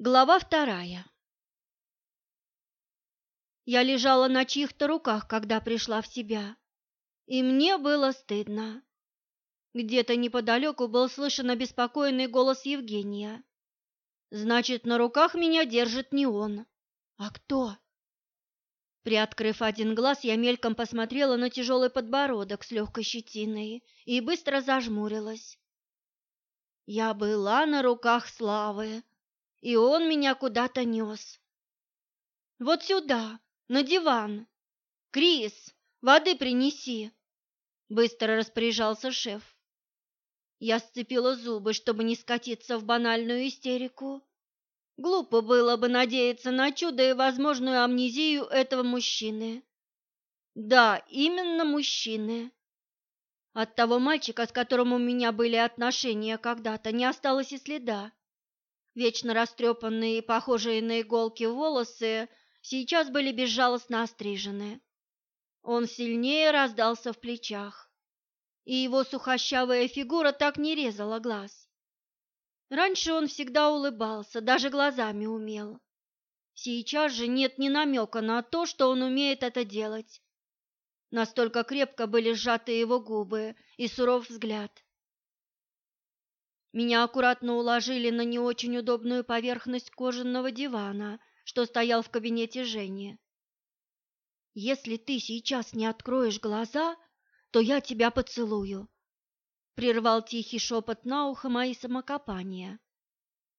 Глава вторая. Я лежала на чьих-то руках, когда пришла в себя, и мне было стыдно. Где-то неподалеку был слышен обеспокоенный голос Евгения. Значит, на руках меня держит не он. А кто? Приоткрыв один глаз, я мельком посмотрела на тяжелый подбородок с легкой щетиной и быстро зажмурилась. Я была на руках Славы, и он меня куда-то нес. Вот сюда, на диван. Крис, воды принеси. Быстро распоряжался шеф. Я сцепила зубы, чтобы не скатиться в банальную истерику. Глупо было бы надеяться на чудо и возможную амнезию этого мужчины. Да, именно мужчины. От того мальчика, с которым у меня были отношения когда-то, не осталось и следа. Вечно растрепанные и похожие на иголки волосы сейчас были безжалостно острижены. Он сильнее раздался в плечах, и его сухощавая фигура так не резала глаз. Раньше он всегда улыбался, даже глазами умел. Сейчас же нет ни намека на то, что он умеет это делать. Настолько крепко были сжаты его губы и суров взгляд. Меня аккуратно уложили на не очень удобную поверхность кожаного дивана, что стоял в кабинете Жени. «Если ты сейчас не откроешь глаза, то я тебя поцелую», — прервал тихий шепот на ухо мои самокопания.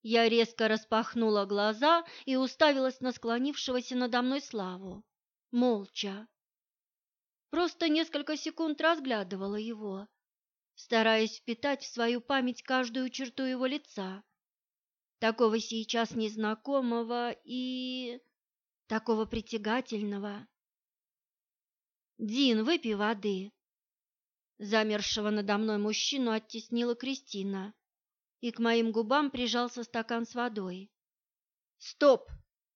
Я резко распахнула глаза и уставилась на склонившегося надо мной Славу. Молча. Просто несколько секунд разглядывала его, стараясь впитать в свою память каждую черту его лица, такого сейчас незнакомого и такого притягательного. «Дин, выпей воды!» Замершего надо мной мужчину оттеснила Кристина, и к моим губам прижался стакан с водой. «Стоп!»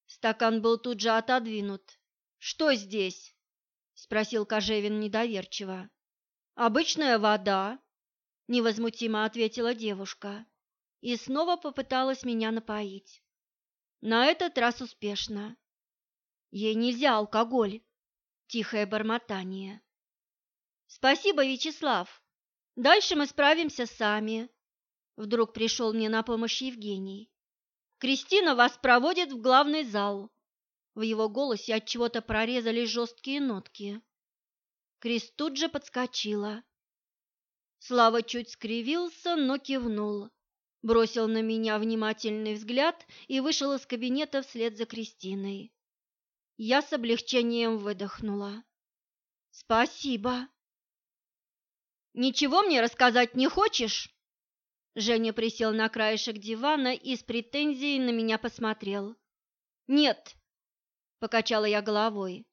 Стакан был тут же отодвинут. «Что здесь?» — спросил Кожевин недоверчиво. «Обычная вода», невозмутимо ответила девушка и снова попыталась меня напоить. На этот раз успешно. Ей нельзя алкоголь. Тихое бормотание. Спасибо, Вячеслав. Дальше мы справимся сами. Вдруг пришел мне на помощь Евгений. Кристина вас проводит в главный зал. В его голосе от чего-то прорезались жесткие нотки. Крис тут же подскочила. Слава чуть скривился, но кивнул, бросил на меня внимательный взгляд и вышел из кабинета вслед за Кристиной. Я с облегчением выдохнула. «Спасибо!» «Ничего мне рассказать не хочешь?» Женя присел на краешек дивана и с претензией на меня посмотрел. «Нет», — покачала я головой.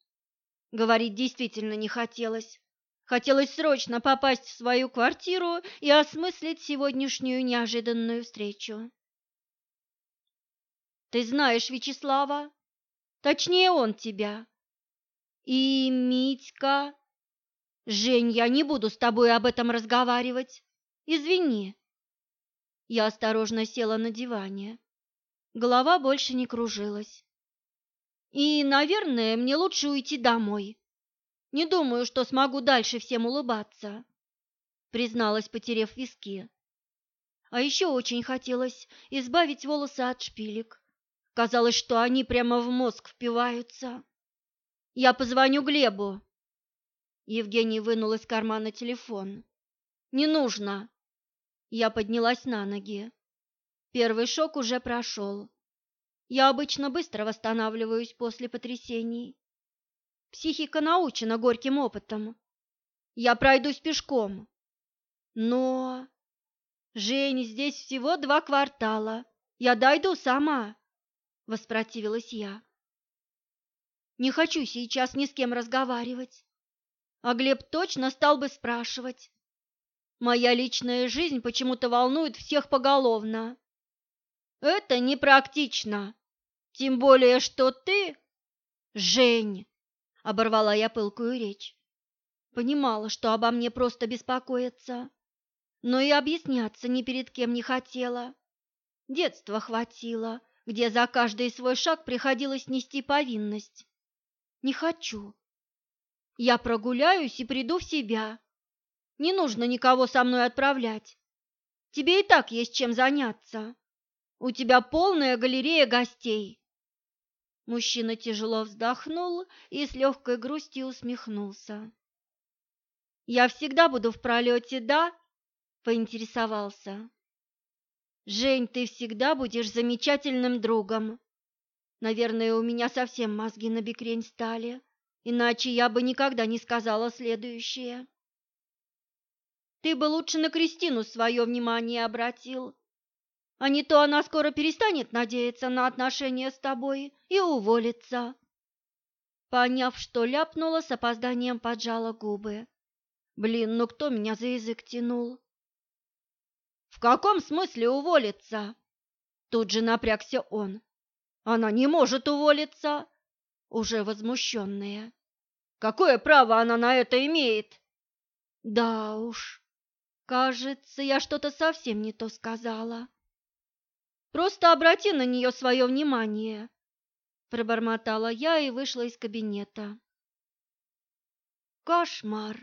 Говорить действительно не хотелось. Хотелось срочно попасть в свою квартиру и осмыслить сегодняшнюю неожиданную встречу. Ты знаешь Вячеслава? Точнее, он тебя. И Митька... Жень, я не буду с тобой об этом разговаривать. Извини. Я осторожно села на диване. Голова больше не кружилась. И, наверное, мне лучше уйти домой. Не думаю, что смогу дальше всем улыбаться, призналась, потерев виски. А еще очень хотелось избавить волосы от шпилек. Казалось, что они прямо в мозг впиваются. Я позвоню Глебу. Евгений вынул из кармана телефон. Не нужно. Я поднялась на ноги. Первый шок уже прошел. Я обычно быстро восстанавливаюсь после потрясений. Психика научена горьким опытом. Я пройдусь пешком. Но... Жень, здесь всего два квартала. Я дойду сама, воспротивилась я. Не хочу сейчас ни с кем разговаривать. А Глеб точно стал бы спрашивать. Моя личная жизнь почему-то волнует всех поголовно. Это непрактично. Тем более, что ты... Жень, Оборвала я пылкую речь. Понимала, что обо мне просто беспокоятся, но и объясняться ни перед кем не хотела. Детства хватило, где за каждый свой шаг приходилось нести повинность. Не хочу. Я прогуляюсь и приду в себя. Не нужно никого со мной отправлять. Тебе и так есть чем заняться. У тебя полная галерея гостей. Мужчина тяжело вздохнул и с легкой грустью усмехнулся. «Я всегда буду в пролете, да?» – поинтересовался. «Жень, ты всегда будешь замечательным другом. Наверное, у меня совсем мозги на бекрень стали, иначе я бы никогда не сказала следующее. Ты бы лучше на Кристину свое внимание обратил, а не то она скоро перестанет надеяться на отношения с тобой и уволится. Поняв, что ляпнула, с опозданием поджала губы. Блин, ну кто меня за язык тянул? В каком смысле уволиться? Тут же напрягся он. Она не может уволиться, уже возмущенная. Какое право она на это имеет? Да уж, кажется, я что-то совсем не то сказала. Просто обрати на нее свое внимание, пробормотала я и вышла из кабинета. Кошмар!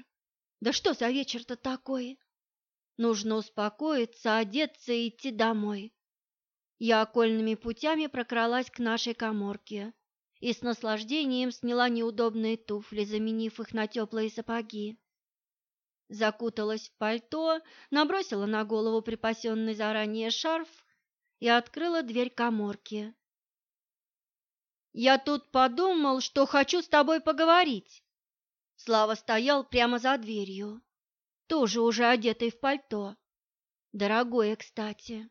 Да что за вечер-то такой? Нужно успокоиться, одеться и идти домой. Я окольными путями прокралась к нашей коморке и с наслаждением сняла неудобные туфли, заменив их на теплые сапоги. Закуталась в пальто, набросила на голову припасенный заранее шарф и открыла дверь коморки. «Я тут подумал, что хочу с тобой поговорить». Слава стоял прямо за дверью, тоже уже одетый в пальто. Дорогое, кстати.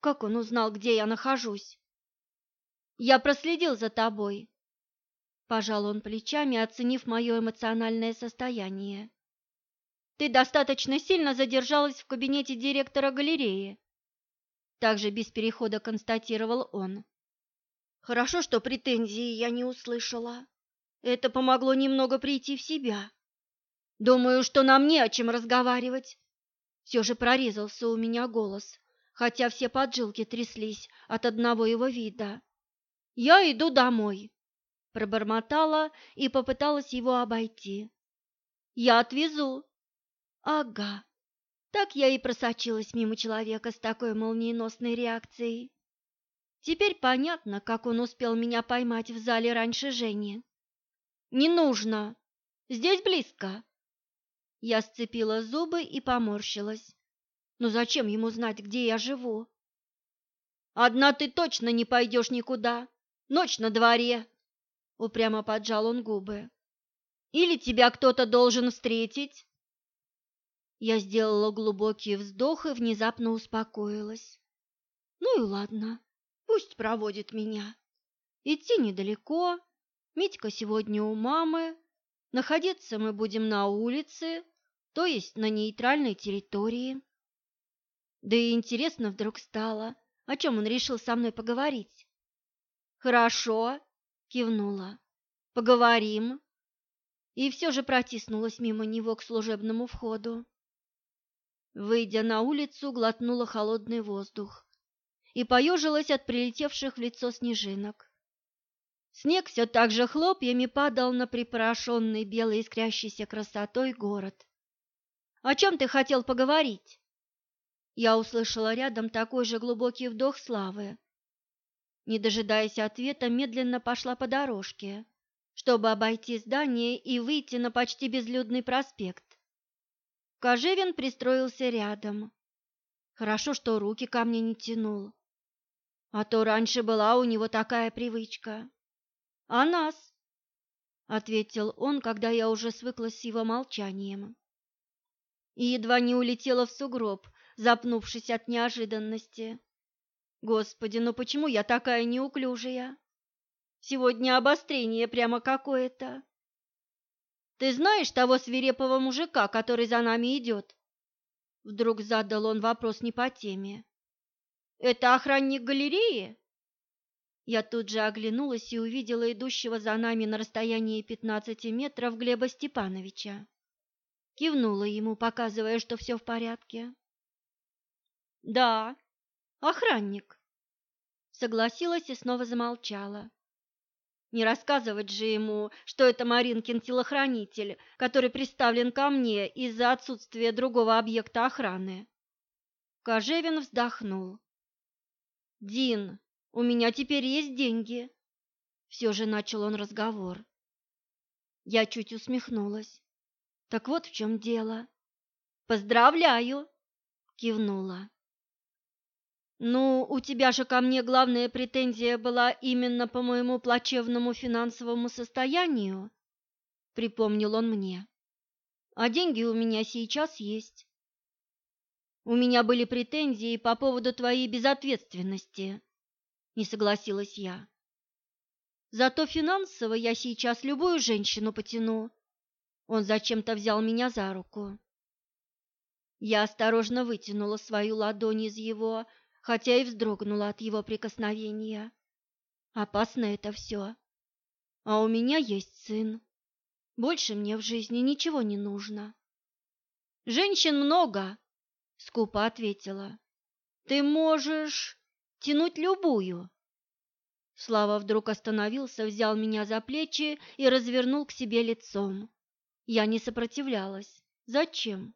Как он узнал, где я нахожусь? Я проследил за тобой. Пожал он плечами, оценив мое эмоциональное состояние. Ты достаточно сильно задержалась в кабинете директора галереи также без перехода констатировал он. Хорошо, что претензии я не услышала. Это помогло немного прийти в себя. Думаю, что нам не о чем разговаривать. Все же прорезался у меня голос, хотя все поджилки тряслись от одного его вида. Я иду домой, пробормотала и попыталась его обойти. Я отвезу. Ага. Так я и просочилась мимо человека с такой молниеносной реакцией. Теперь понятно, как он успел меня поймать в зале раньше Жени. «Не нужно! Здесь близко!» Я сцепила зубы и поморщилась. «Ну зачем ему знать, где я живу?» «Одна ты точно не пойдешь никуда! Ночь на дворе!» Упрямо поджал он губы. «Или тебя кто-то должен встретить?» Я сделала глубокий вздох и внезапно успокоилась. Ну и ладно, пусть проводит меня. Идти недалеко, Митька сегодня у мамы, находиться мы будем на улице, то есть на нейтральной территории. Да и интересно вдруг стало, о чем он решил со мной поговорить. «Хорошо», — кивнула, — «поговорим». И все же протиснулась мимо него к служебному входу. Выйдя на улицу, глотнула холодный воздух и поежилась от прилетевших в лицо снежинок. Снег все так же хлопьями падал на припорошенный белой искрящейся красотой город. «О чем ты хотел поговорить?» Я услышала рядом такой же глубокий вдох славы. Не дожидаясь ответа, медленно пошла по дорожке, чтобы обойти здание и выйти на почти безлюдный проспект. Кожевин пристроился рядом. Хорошо, что руки ко мне не тянул. А то раньше была у него такая привычка. А нас? ответил он, когда я уже свыклась с его молчанием. И едва не улетела в сугроб, запнувшись от неожиданности. Господи, ну почему я такая неуклюжая? Сегодня обострение прямо какое-то. Ты знаешь того свирепого мужика, который за нами идет?» Вдруг задал он вопрос не по теме. «Это охранник галереи?» Я тут же оглянулась и увидела идущего за нами на расстоянии пятнадцати метров Глеба Степановича. Кивнула ему, показывая, что все в порядке. «Да, охранник. согласилась и снова замолчала. Не рассказывать же ему, что это Маринкин телохранитель, который приставлен ко мне из-за отсутствия другого объекта охраны. Кожевин вздохнул. «Дин, у меня теперь есть деньги», — все же начал он разговор. Я чуть усмехнулась. «Так вот в чем дело». «Поздравляю!» — кивнула. «Ну, у тебя же ко мне главная претензия была именно по моему плачевному финансовому состоянию», — припомнил он мне. «А деньги у меня сейчас есть. У меня были претензии по поводу твоей безответственности», — не согласилась я. «Зато финансово я сейчас любую женщину потяну». Он зачем-то взял меня за руку. Я осторожно вытянула свою ладонь из его, хотя и вздрогнула от его прикосновения. Опасно это все. А у меня есть сын. Больше мне в жизни ничего не нужно. Женщин много, скупо ответила. Ты можешь тянуть любую. Слава вдруг остановился, взял меня за плечи и развернул к себе лицом. Я не сопротивлялась. Зачем?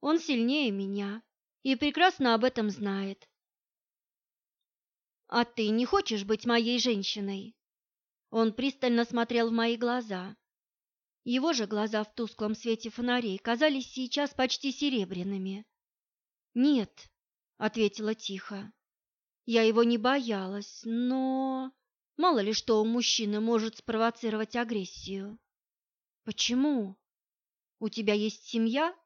Он сильнее меня и прекрасно об этом знает. «А ты не хочешь быть моей женщиной?» Он пристально смотрел в мои глаза. Его же глаза в тусклом свете фонарей казались сейчас почти серебряными. «Нет», — ответила тихо. Я его не боялась, но... Мало ли что у мужчины может спровоцировать агрессию. «Почему? У тебя есть семья?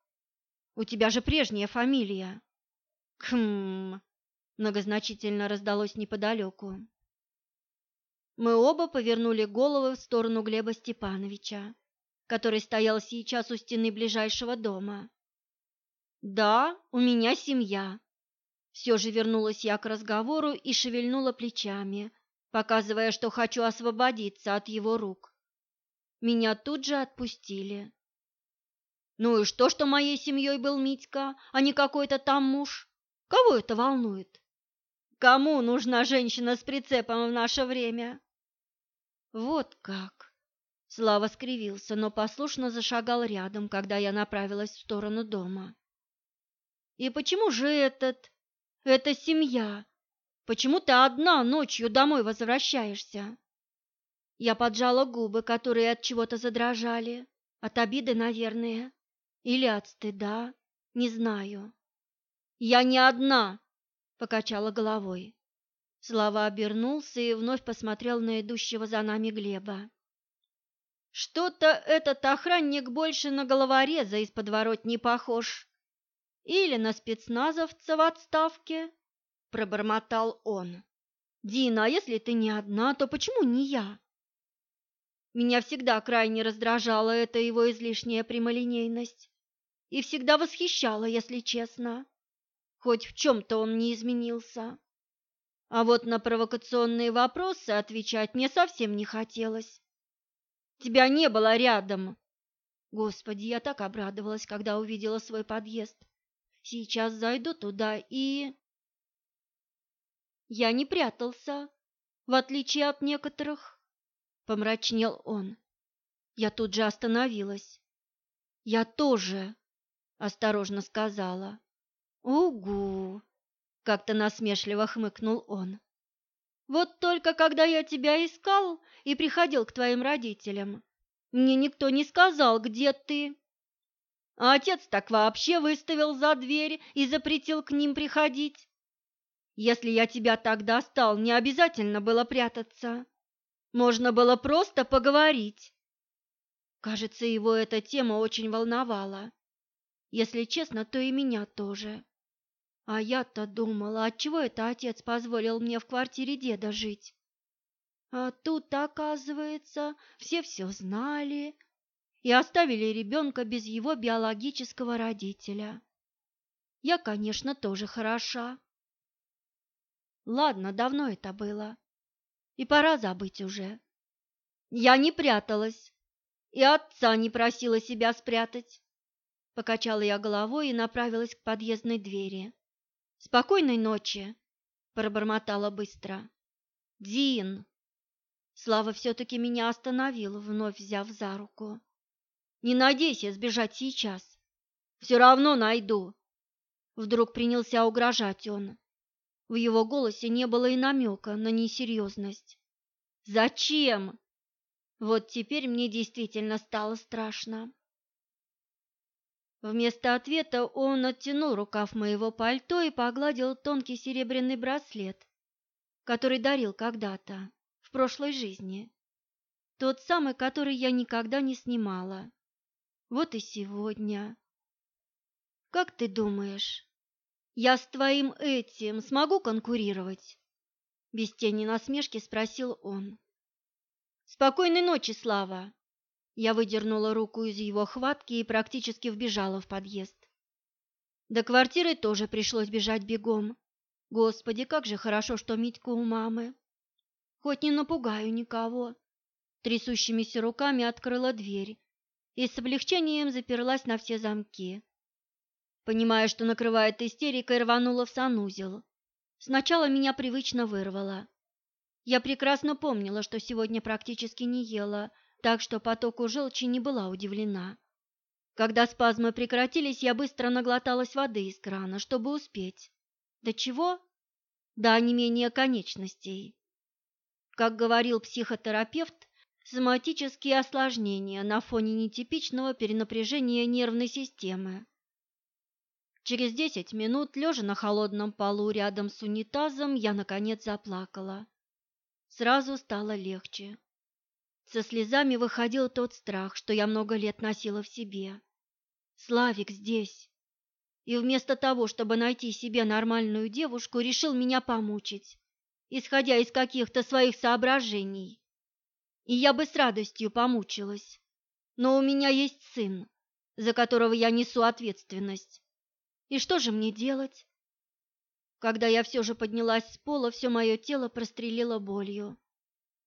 У тебя же прежняя фамилия». «Хм...» многозначительно раздалось неподалеку. Мы оба повернули головы в сторону Глеба Степановича, который стоял сейчас у стены ближайшего дома. «Да, у меня семья». Все же вернулась я к разговору и шевельнула плечами, показывая, что хочу освободиться от его рук. Меня тут же отпустили. «Ну и что, что моей семьей был Митька, а не какой-то там муж? Кого это волнует?» Кому нужна женщина с прицепом в наше время? Вот как. Слава скривился, но послушно зашагал рядом, когда я направилась в сторону дома. И почему же этот... эта семья? Почему ты одна ночью домой возвращаешься? Я поджала губы, которые от чего-то задрожали. От обиды, наверное. Или от стыда. Не знаю. Я не одна, покачала головой. Слава обернулся и вновь посмотрел на идущего за нами Глеба. Что-то этот охранник больше на головореза из подворот не похож. Или на спецназовца в отставке, пробормотал он. Дина, а если ты не одна, то почему не я? Меня всегда крайне раздражала эта его излишняя прямолинейность и всегда восхищала, если честно. Хоть в чем-то он не изменился. А вот на провокационные вопросы отвечать мне совсем не хотелось. Тебя не было рядом. Господи, я так обрадовалась, когда увидела свой подъезд. Сейчас зайду туда и... Я не прятался, в отличие от некоторых, помрачнел он. Я тут же остановилась. Я тоже, осторожно сказала. «Угу!» — как-то насмешливо хмыкнул он. «Вот только когда я тебя искал и приходил к твоим родителям, мне никто не сказал, где ты. А отец так вообще выставил за дверь и запретил к ним приходить. Если я тебя так достал, не обязательно было прятаться. Можно было просто поговорить». Кажется, его эта тема очень волновала. Если честно, то и меня тоже. А я-то думала, отчего это отец позволил мне в квартире деда жить. А тут, оказывается, все все знали и оставили ребенка без его биологического родителя. Я, конечно, тоже хороша. Ладно, давно это было, и пора забыть уже. Я не пряталась, и отца не просила себя спрятать. Покачала я головой и направилась к подъездной двери. «Спокойной ночи!» – пробормотала быстро. Дин!» Слава все-таки меня остановил, вновь взяв за руку. «Не надейся сбежать сейчас. Все равно найду!» Вдруг принялся угрожать он. В его голосе не было и намека на несерьезность. «Зачем?» Вот теперь мне действительно стало страшно. Вместо ответа он оттянул рукав моего пальто и погладил тонкий серебряный браслет, который дарил когда-то, в прошлой жизни. Тот самый, который я никогда не снимала. Вот и сегодня. Как ты думаешь, я с твоим этим смогу конкурировать? Без тени насмешки спросил он. Спокойной ночи, Слава. Я выдернула руку из его хватки и практически вбежала в подъезд. До квартиры тоже пришлось бежать бегом. Господи, как же хорошо, что Митька у мамы. Хоть не напугаю никого. Трясущимися руками открыла дверь и с облегчением заперлась на все замки. Понимая, что накрывает истерикой, рванула в санузел. Сначала меня привычно вырвало. Я прекрасно помнила, что сегодня практически не ела, так что потоку желчи не была удивлена. Когда спазмы прекратились, я быстро наглоталась воды из крана, чтобы успеть. До чего? До менее конечностей. Как говорил психотерапевт, соматические осложнения на фоне нетипичного перенапряжения нервной системы. Через десять минут, лежа на холодном полу рядом с унитазом, я, наконец, заплакала. Сразу стало легче. Со слезами выходил тот страх, что я много лет носила в себе. Славик здесь. И вместо того, чтобы найти себе нормальную девушку, решил меня помучить, исходя из каких-то своих соображений. И я бы с радостью помучилась. Но у меня есть сын, за которого я несу ответственность. И что же мне делать? Когда я все же поднялась с пола, все мое тело прострелило болью.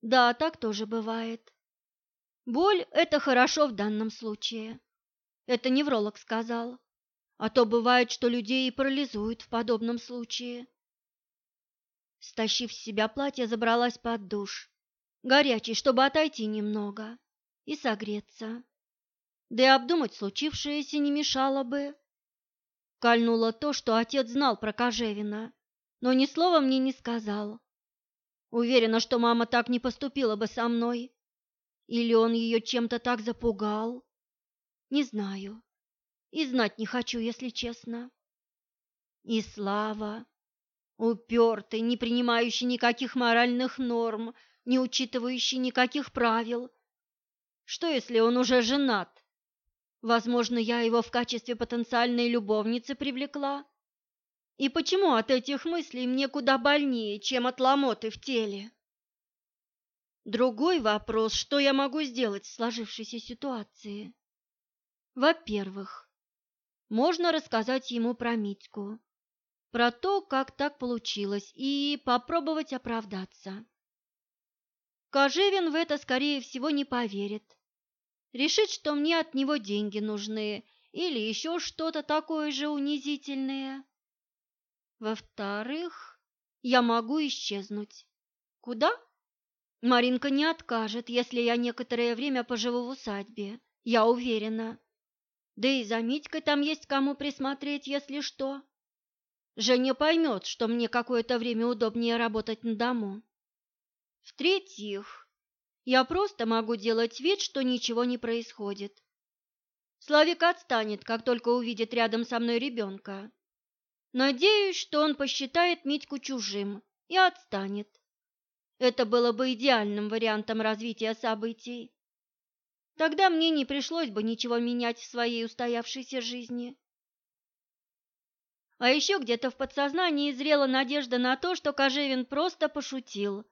Да, так тоже бывает. Боль – это хорошо в данном случае. Это невролог сказал. А то бывает, что людей и парализуют в подобном случае. Стащив с себя платье, забралась под душ. Горячий, чтобы отойти немного и согреться. Да и обдумать случившееся не мешало бы. Кольнуло то, что отец знал про Кожевина, но ни слова мне не сказал. Уверена, что мама так не поступила бы со мной. Или он ее чем-то так запугал? Не знаю. И знать не хочу, если честно. И Слава, упертый, не принимающий никаких моральных норм, не учитывающий никаких правил. Что, если он уже женат? Возможно, я его в качестве потенциальной любовницы привлекла? И почему от этих мыслей мне куда больнее, чем от ломоты в теле? Другой вопрос, что я могу сделать в сложившейся ситуации? Во-первых, можно рассказать ему про Митьку, про то, как так получилось, и попробовать оправдаться. Кожевин в это, скорее всего, не поверит. Решит, что мне от него деньги нужны или еще что-то такое же унизительное. Во-вторых, я могу исчезнуть. Куда? Маринка не откажет, если я некоторое время поживу в усадьбе, я уверена. Да и за Митькой там есть кому присмотреть, если что. Женя поймет, что мне какое-то время удобнее работать на дому. В-третьих, я просто могу делать вид, что ничего не происходит. Славик отстанет, как только увидит рядом со мной ребенка. Надеюсь, что он посчитает Митьку чужим и отстанет. Это было бы идеальным вариантом развития событий. Тогда мне не пришлось бы ничего менять в своей устоявшейся жизни. А еще где-то в подсознании зрела надежда на то, что Кожевин просто пошутил,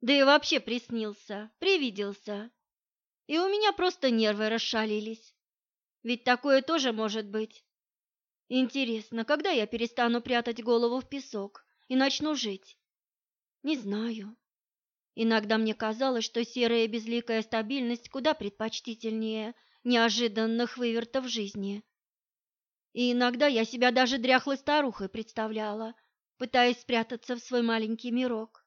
да и вообще приснился, привиделся. И у меня просто нервы расшалились. Ведь такое тоже может быть. Интересно, когда я перестану прятать голову в песок и начну жить? Не знаю. Иногда мне казалось, что серая безликая стабильность куда предпочтительнее неожиданных вывертов жизни. И иногда я себя даже дряхлой старухой представляла, пытаясь спрятаться в свой маленький мирок.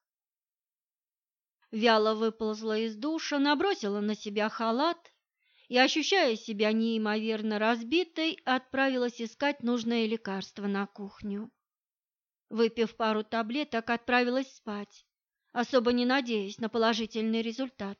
Вяло выползла из душа, набросила на себя халат и, ощущая себя неимоверно разбитой, отправилась искать нужное лекарство на кухню. Выпив пару таблеток, отправилась спать, особо не надеясь на положительный результат.